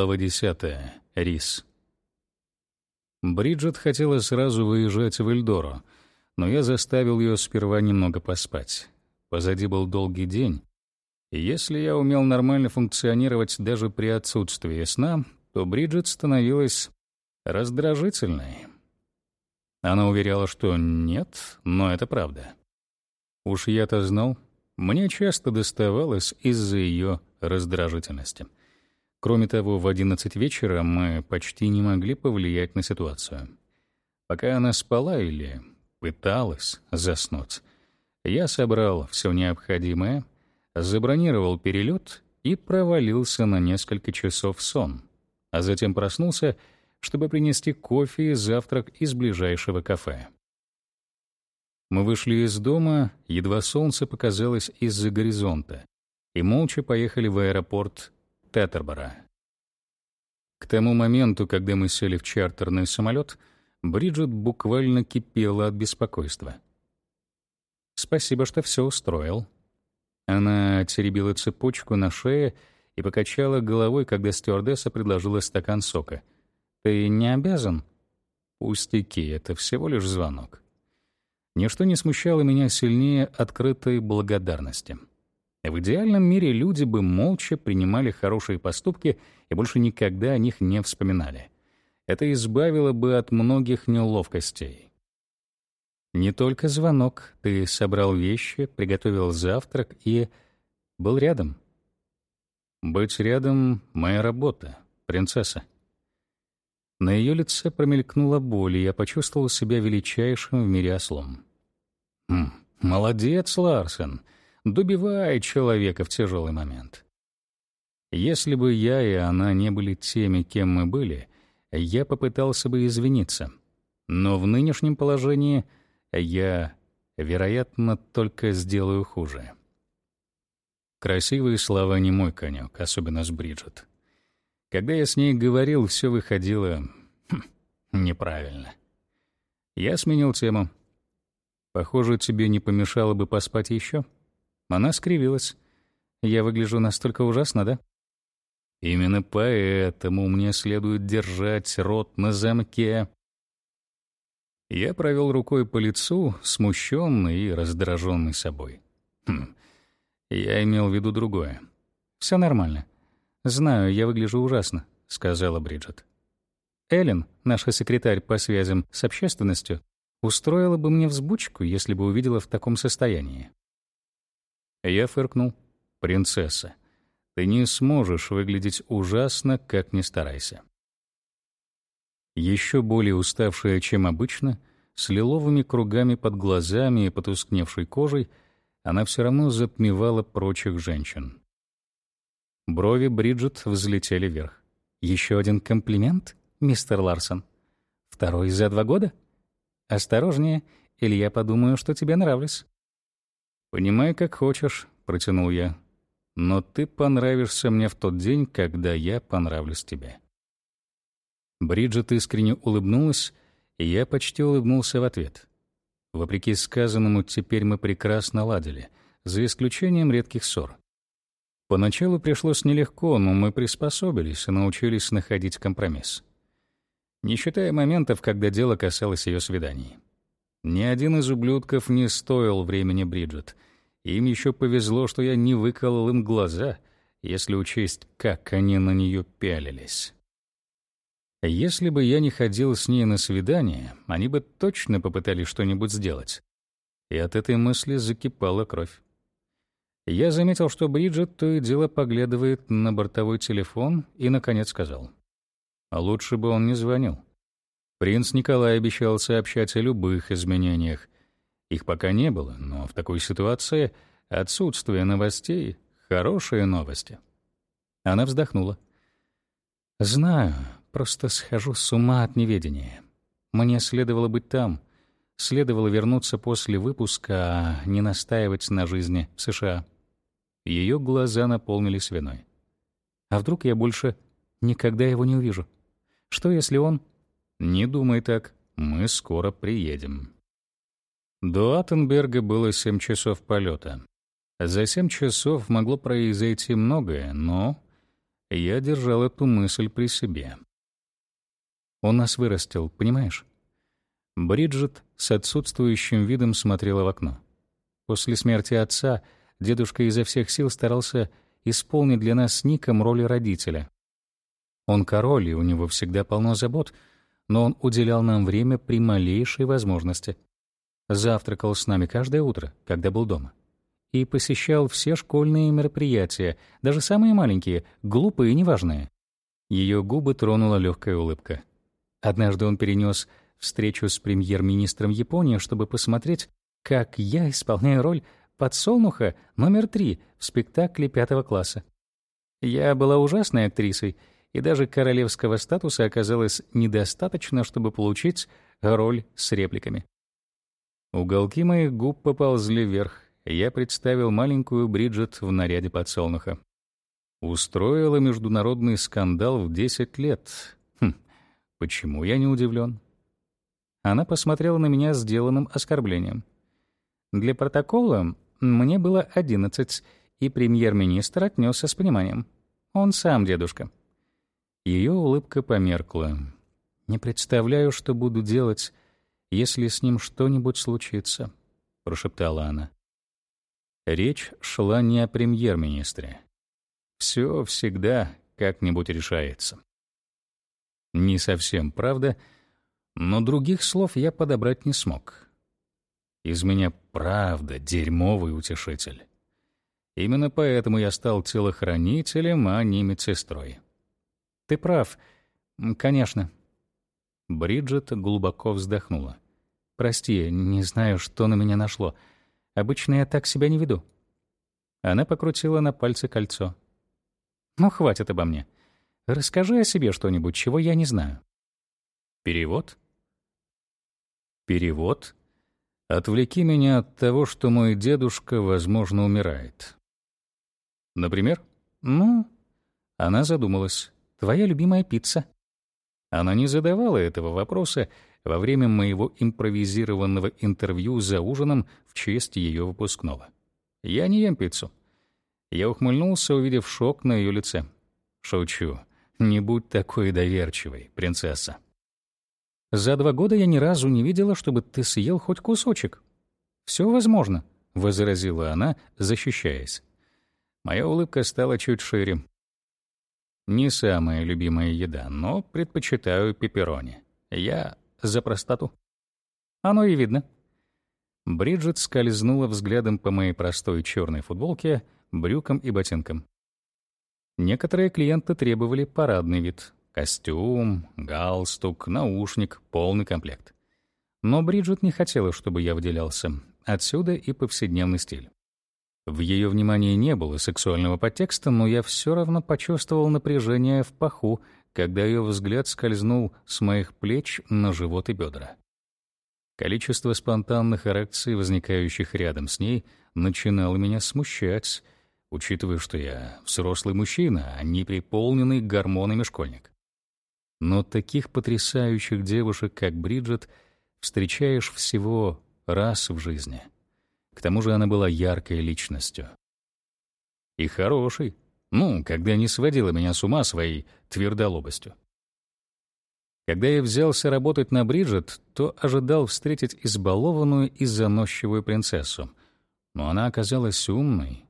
Глава 10. Рис. Бриджит хотела сразу выезжать в Эльдоро, но я заставил ее сперва немного поспать. Позади был долгий день, и если я умел нормально функционировать даже при отсутствии сна, то Бриджит становилась раздражительной. Она уверяла, что нет, но это правда. Уж я-то знал, мне часто доставалось из-за ее раздражительности — Кроме того, в 11 вечера мы почти не могли повлиять на ситуацию. Пока она спала или пыталась заснуть, я собрал все необходимое, забронировал перелет и провалился на несколько часов сон, а затем проснулся, чтобы принести кофе и завтрак из ближайшего кафе. Мы вышли из дома, едва солнце показалось из-за горизонта, и молча поехали в аэропорт Тетербора. К тому моменту, когда мы сели в чартерный самолет, Бриджит буквально кипела от беспокойства. «Спасибо, что все устроил». Она теребила цепочку на шее и покачала головой, когда стюардесса предложила стакан сока. «Ты не обязан?» «Пустяки, это всего лишь звонок». Ничто не смущало меня сильнее открытой благодарности. В идеальном мире люди бы молча принимали хорошие поступки и больше никогда о них не вспоминали. Это избавило бы от многих неловкостей. Не только звонок, ты собрал вещи, приготовил завтрак и был рядом. Быть рядом — моя работа, принцесса. На ее лице промелькнула боль, и я почувствовал себя величайшим в мире ослом. «Хм, молодец, Ларсен!» Добивает человека в тяжелый момент. Если бы я и она не были теми, кем мы были, я попытался бы извиниться. Но в нынешнем положении я, вероятно, только сделаю хуже. Красивые слова не мой конек, особенно с Бриджит. Когда я с ней говорил, все выходило хм, неправильно. Я сменил тему. Похоже, тебе не помешало бы поспать еще? — она скривилась. «Я выгляжу настолько ужасно, да?» «Именно поэтому мне следует держать рот на замке». Я провел рукой по лицу, смущенный и раздраженный собой. Хм, я имел в виду другое. Все нормально. Знаю, я выгляжу ужасно», — сказала Бриджит. Эллен, наша секретарь по связям с общественностью, устроила бы мне взбучку, если бы увидела в таком состоянии. Я фыркнул. «Принцесса, ты не сможешь выглядеть ужасно, как ни старайся». Еще более уставшая, чем обычно, с лиловыми кругами под глазами и потускневшей кожей, она все равно затмевала прочих женщин. Брови Бриджит взлетели вверх. «Еще один комплимент, мистер Ларсон? Второй за два года? Осторожнее, или я подумаю, что тебе нравлюсь». «Понимай, как хочешь», — протянул я. «Но ты понравишься мне в тот день, когда я понравлюсь тебе». Бриджит искренне улыбнулась, и я почти улыбнулся в ответ. Вопреки сказанному, теперь мы прекрасно ладили, за исключением редких ссор. Поначалу пришлось нелегко, но мы приспособились и научились находить компромисс. Не считая моментов, когда дело касалось ее свиданий. Ни один из ублюдков не стоил времени Бриджит. Им еще повезло, что я не выколол им глаза, если учесть, как они на нее пялились. Если бы я не ходил с ней на свидание, они бы точно попытались что-нибудь сделать. И от этой мысли закипала кровь. Я заметил, что Бриджит то и дело поглядывает на бортовой телефон и, наконец, сказал. Лучше бы он не звонил. Принц Николай обещал сообщать о любых изменениях. Их пока не было, но в такой ситуации отсутствие новостей — хорошие новости. Она вздохнула. «Знаю, просто схожу с ума от неведения. Мне следовало быть там, следовало вернуться после выпуска, а не настаивать на жизни в США». Ее глаза наполнились виной. «А вдруг я больше никогда его не увижу? Что, если он...» «Не думай так, мы скоро приедем». До Аттенберга было семь часов полета. За семь часов могло произойти многое, но Я держал эту мысль при себе. Он нас вырастил, понимаешь? Бриджит с отсутствующим видом смотрела в окно. После смерти отца дедушка изо всех сил старался исполнить для нас с Ником роли родителя. Он король, и у него всегда полно забот, но он уделял нам время при малейшей возможности. Завтракал с нами каждое утро, когда был дома. И посещал все школьные мероприятия, даже самые маленькие, глупые и неважные. Ее губы тронула легкая улыбка. Однажды он перенес встречу с премьер-министром Японии, чтобы посмотреть, как я исполняю роль подсолнуха номер три в спектакле пятого класса. Я была ужасной актрисой, и даже королевского статуса оказалось недостаточно, чтобы получить роль с репликами. Уголки моих губ поползли вверх. Я представил маленькую Бриджит в наряде подсолнуха. Устроила международный скандал в 10 лет. Хм, почему я не удивлен? Она посмотрела на меня сделанным оскорблением. Для протокола мне было одиннадцать, и премьер-министр отнесся с пониманием. Он сам дедушка. Ее улыбка померкла. «Не представляю, что буду делать, если с ним что-нибудь случится», — прошептала она. Речь шла не о премьер-министре. Все всегда как-нибудь решается. Не совсем правда, но других слов я подобрать не смог. Из меня правда дерьмовый утешитель. Именно поэтому я стал телохранителем, а не медсестрой. Ты прав. Конечно. Бриджит глубоко вздохнула. Прости, не знаю, что на меня нашло. Обычно я так себя не веду. Она покрутила на пальце кольцо. Ну, хватит обо мне. Расскажи о себе что-нибудь, чего я не знаю. Перевод? Перевод Отвлеки меня от того, что мой дедушка, возможно, умирает. Например? Ну, она задумалась. Твоя любимая пицца. Она не задавала этого вопроса во время моего импровизированного интервью за ужином в честь ее выпускного. Я не ем пиццу. Я ухмыльнулся, увидев шок на ее лице. Шучу. Не будь такой доверчивой, принцесса. За два года я ни разу не видела, чтобы ты съел хоть кусочек. Все возможно, возразила она, защищаясь. Моя улыбка стала чуть шире. Не самая любимая еда, но предпочитаю пепперони. Я за простоту. Оно и видно. Бриджит скользнула взглядом по моей простой черной футболке, брюкам и ботинкам. Некоторые клиенты требовали парадный вид, Костюм, галстук, наушник, полный комплект. Но Бриджит не хотела, чтобы я выделялся. Отсюда и повседневный стиль. В ее внимании не было сексуального подтекста, но я все равно почувствовал напряжение в паху, когда ее взгляд скользнул с моих плеч на живот и бедра. Количество спонтанных эрекций, возникающих рядом с ней, начинало меня смущать, учитывая, что я взрослый мужчина, а не приполненный гормонами школьник. Но таких потрясающих девушек, как Бриджит, встречаешь всего раз в жизни. К тому же она была яркой личностью. И хорошей. Ну, когда не сводила меня с ума своей твердолобостью. Когда я взялся работать на Бриджит, то ожидал встретить избалованную и заносчивую принцессу. Но она оказалась умной,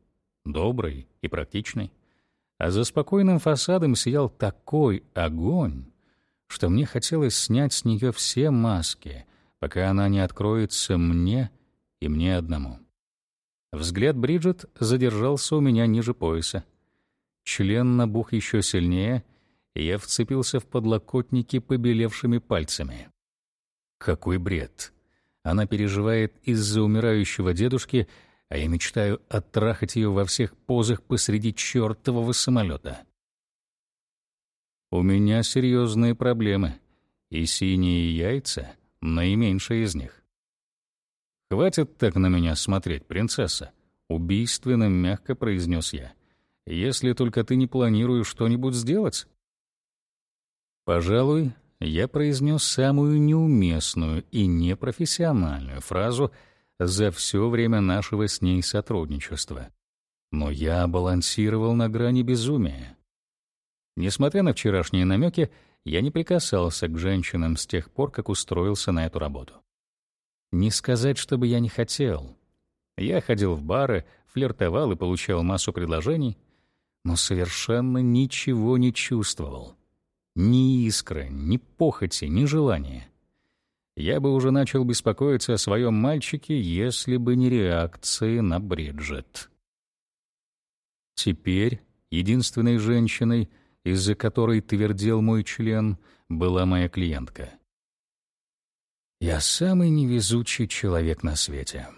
доброй и практичной. А за спокойным фасадом сиял такой огонь, что мне хотелось снять с нее все маски, пока она не откроется мне и мне одному. Взгляд Бриджит задержался у меня ниже пояса. Член набух еще сильнее, и я вцепился в подлокотники побелевшими пальцами. Какой бред! Она переживает из-за умирающего дедушки, а я мечтаю оттрахать ее во всех позах посреди чертового самолета. У меня серьезные проблемы, и синие яйца — наименьшие из них. «Хватит так на меня смотреть, принцесса», — убийственно мягко произнес я. «Если только ты не планируешь что-нибудь сделать». Пожалуй, я произнес самую неуместную и непрофессиональную фразу за все время нашего с ней сотрудничества. Но я балансировал на грани безумия. Несмотря на вчерашние намеки, я не прикасался к женщинам с тех пор, как устроился на эту работу. Не сказать, чтобы я не хотел. Я ходил в бары, флиртовал и получал массу предложений, но совершенно ничего не чувствовал. Ни искры, ни похоти, ни желания. Я бы уже начал беспокоиться о своем мальчике, если бы не реакции на Бриджит. Теперь единственной женщиной, из-за которой твердел мой член, была моя клиентка. Я самый невезучий человек на свете.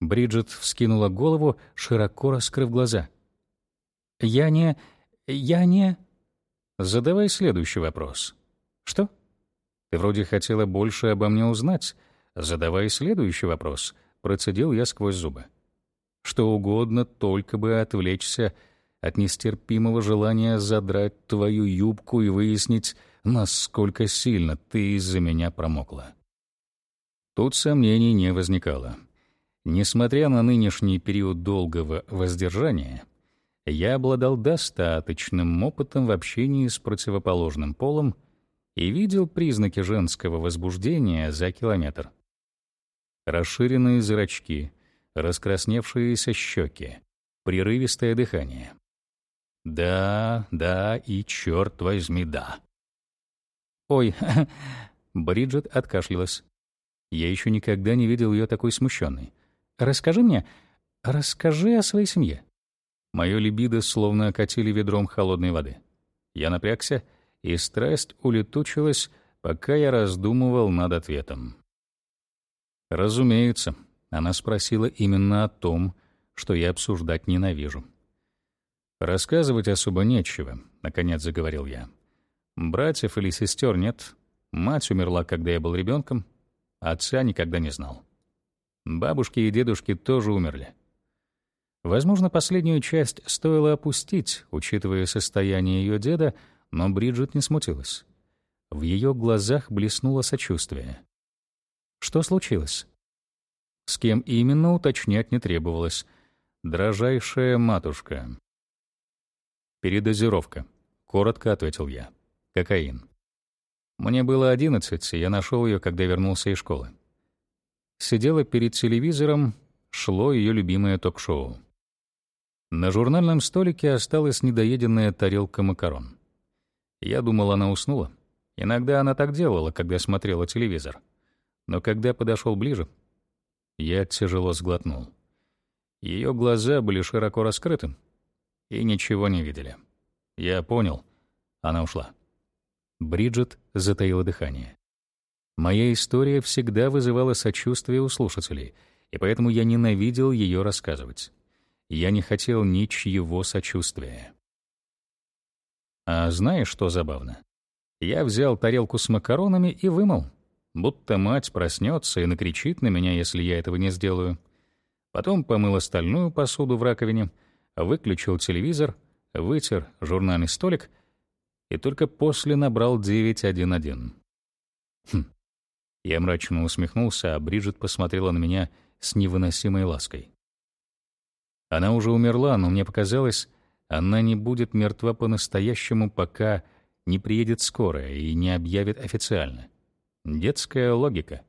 Бриджит вскинула голову, широко раскрыв глаза. «Я не... я не...» «Задавай следующий вопрос». «Что?» «Ты вроде хотела больше обо мне узнать. Задавай следующий вопрос», — процедил я сквозь зубы. «Что угодно, только бы отвлечься от нестерпимого желания задрать твою юбку и выяснить, насколько сильно ты из-за меня промокла». Тут сомнений не возникало. Несмотря на нынешний период долгого воздержания, я обладал достаточным опытом в общении с противоположным полом и видел признаки женского возбуждения за километр. Расширенные зрачки, раскрасневшиеся щеки, прерывистое дыхание. Да, да и черт возьми, да. Ой, Бриджит откашлялась. Я еще никогда не видел ее такой смущенной. Расскажи мне, расскажи о своей семье. Мое либидо словно окатили ведром холодной воды. Я напрягся, и страсть улетучилась, пока я раздумывал над ответом. Разумеется, она спросила именно о том, что я обсуждать ненавижу. Рассказывать особо нечего, наконец заговорил я. Братьев или сестер нет. Мать умерла, когда я был ребенком, отца никогда не знал. Бабушки и дедушки тоже умерли. Возможно, последнюю часть стоило опустить, учитывая состояние ее деда, но Бриджит не смутилась. В ее глазах блеснуло сочувствие. Что случилось? С кем именно уточнять не требовалось. Дрожайшая матушка. Передозировка, коротко ответил я. Кокаин. Мне было одиннадцать, и я нашел ее, когда вернулся из школы. Сидела перед телевизором, шло ее любимое ток-шоу. На журнальном столике осталась недоеденная тарелка макарон. Я думал, она уснула. Иногда она так делала, когда смотрела телевизор. Но когда подошел ближе, я тяжело сглотнул. Ее глаза были широко раскрыты и ничего не видели. Я понял, она ушла. Бриджит затаила дыхание. Моя история всегда вызывала сочувствие у слушателей, и поэтому я ненавидел ее рассказывать. Я не хотел ничьего сочувствия. А знаешь, что забавно? Я взял тарелку с макаронами и вымыл, будто мать проснется и накричит на меня, если я этого не сделаю. Потом помыл остальную посуду в раковине, выключил телевизор, вытер журнальный столик и только после набрал 911. Хм. Я мрачно усмехнулся, а Бриджит посмотрела на меня с невыносимой лаской. Она уже умерла, но мне показалось, она не будет мертва по-настоящему, пока не приедет скорая и не объявит официально. Детская логика.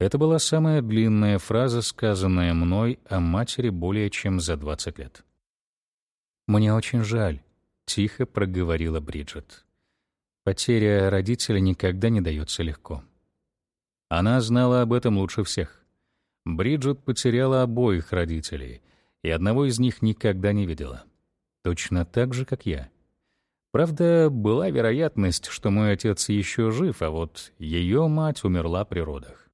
Это была самая длинная фраза, сказанная мной о матери более чем за 20 лет. «Мне очень жаль», — тихо проговорила Бриджит. «Потеря родителя никогда не дается легко». Она знала об этом лучше всех. Бриджит потеряла обоих родителей — и одного из них никогда не видела. Точно так же, как я. Правда, была вероятность, что мой отец еще жив, а вот ее мать умерла при родах.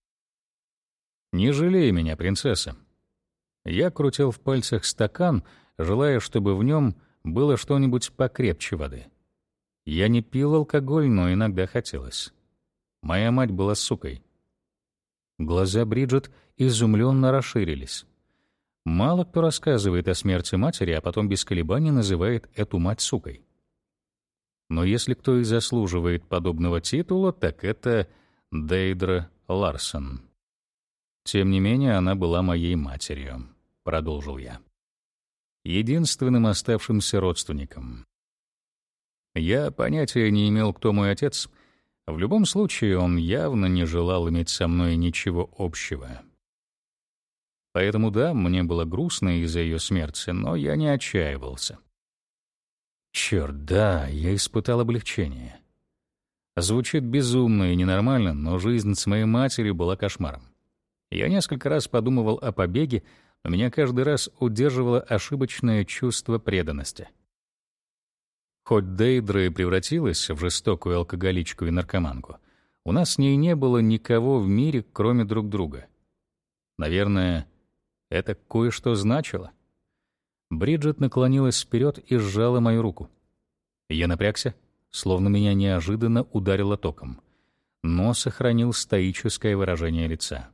«Не жалей меня, принцесса». Я крутил в пальцах стакан, желая, чтобы в нем было что-нибудь покрепче воды. Я не пил алкоголь, но иногда хотелось. Моя мать была сукой. Глаза Бриджит изумленно расширились. Мало кто рассказывает о смерти матери, а потом без колебаний называет эту мать сукой. Но если кто и заслуживает подобного титула, так это Дейдра Ларсон. Тем не менее, она была моей матерью, продолжил я. Единственным оставшимся родственником. Я понятия не имел, кто мой отец. В любом случае, он явно не желал иметь со мной ничего общего. Поэтому да, мне было грустно из-за ее смерти, но я не отчаивался. Черт, да, я испытал облегчение. Звучит безумно и ненормально, но жизнь с моей матерью была кошмаром. Я несколько раз подумывал о побеге, но меня каждый раз удерживало ошибочное чувство преданности. Хоть Дейдра и превратилась в жестокую алкоголичку и наркоманку, у нас с ней не было никого в мире, кроме друг друга. Наверное, это кое-что значило. Бриджит наклонилась вперед и сжала мою руку. Я напрягся, словно меня неожиданно ударило током, но сохранил стоическое выражение лица.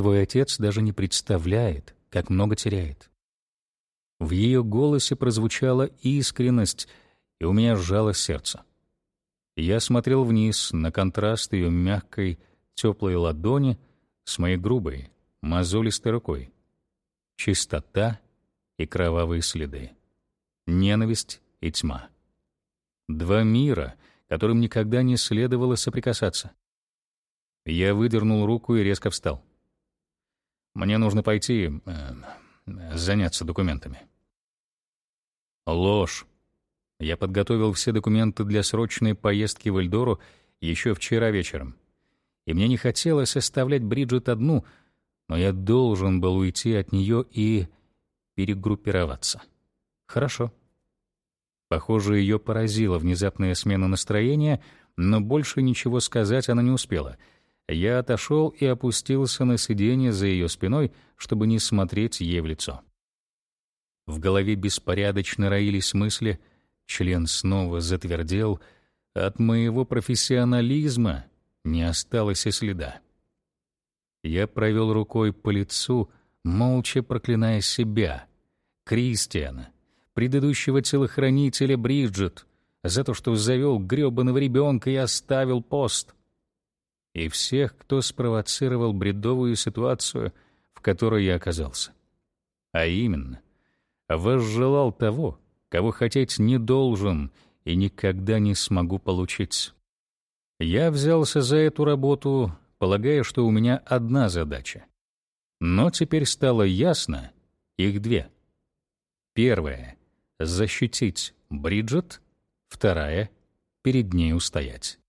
Твой отец даже не представляет, как много теряет. В ее голосе прозвучала искренность, и у меня сжалось сердце. Я смотрел вниз на контраст ее мягкой, теплой ладони с моей грубой, мозолистой рукой. Чистота и кровавые следы. Ненависть и тьма. Два мира, которым никогда не следовало соприкасаться. Я выдернул руку и резко встал. Мне нужно пойти э, заняться документами. Ложь. Я подготовил все документы для срочной поездки в Эльдору еще вчера вечером. И мне не хотелось оставлять Бриджит одну, но я должен был уйти от нее и перегруппироваться. Хорошо. Похоже, ее поразила внезапная смена настроения, но больше ничего сказать она не успела. Я отошел и опустился на сиденье за ее спиной, чтобы не смотреть ей в лицо. В голове беспорядочно роились мысли, член снова затвердел, от моего профессионализма не осталось и следа. Я провел рукой по лицу, молча проклиная себя, Кристиана, предыдущего телохранителя Бриджит, за то, что завел грёбаного ребенка и оставил пост. И всех, кто спровоцировал бредовую ситуацию, в которой я оказался. А именно, возжелал того, кого хотеть не должен и никогда не смогу получить. Я взялся за эту работу, полагая, что у меня одна задача. Но теперь стало ясно, их две. Первая — защитить Бриджит, вторая — перед ней устоять.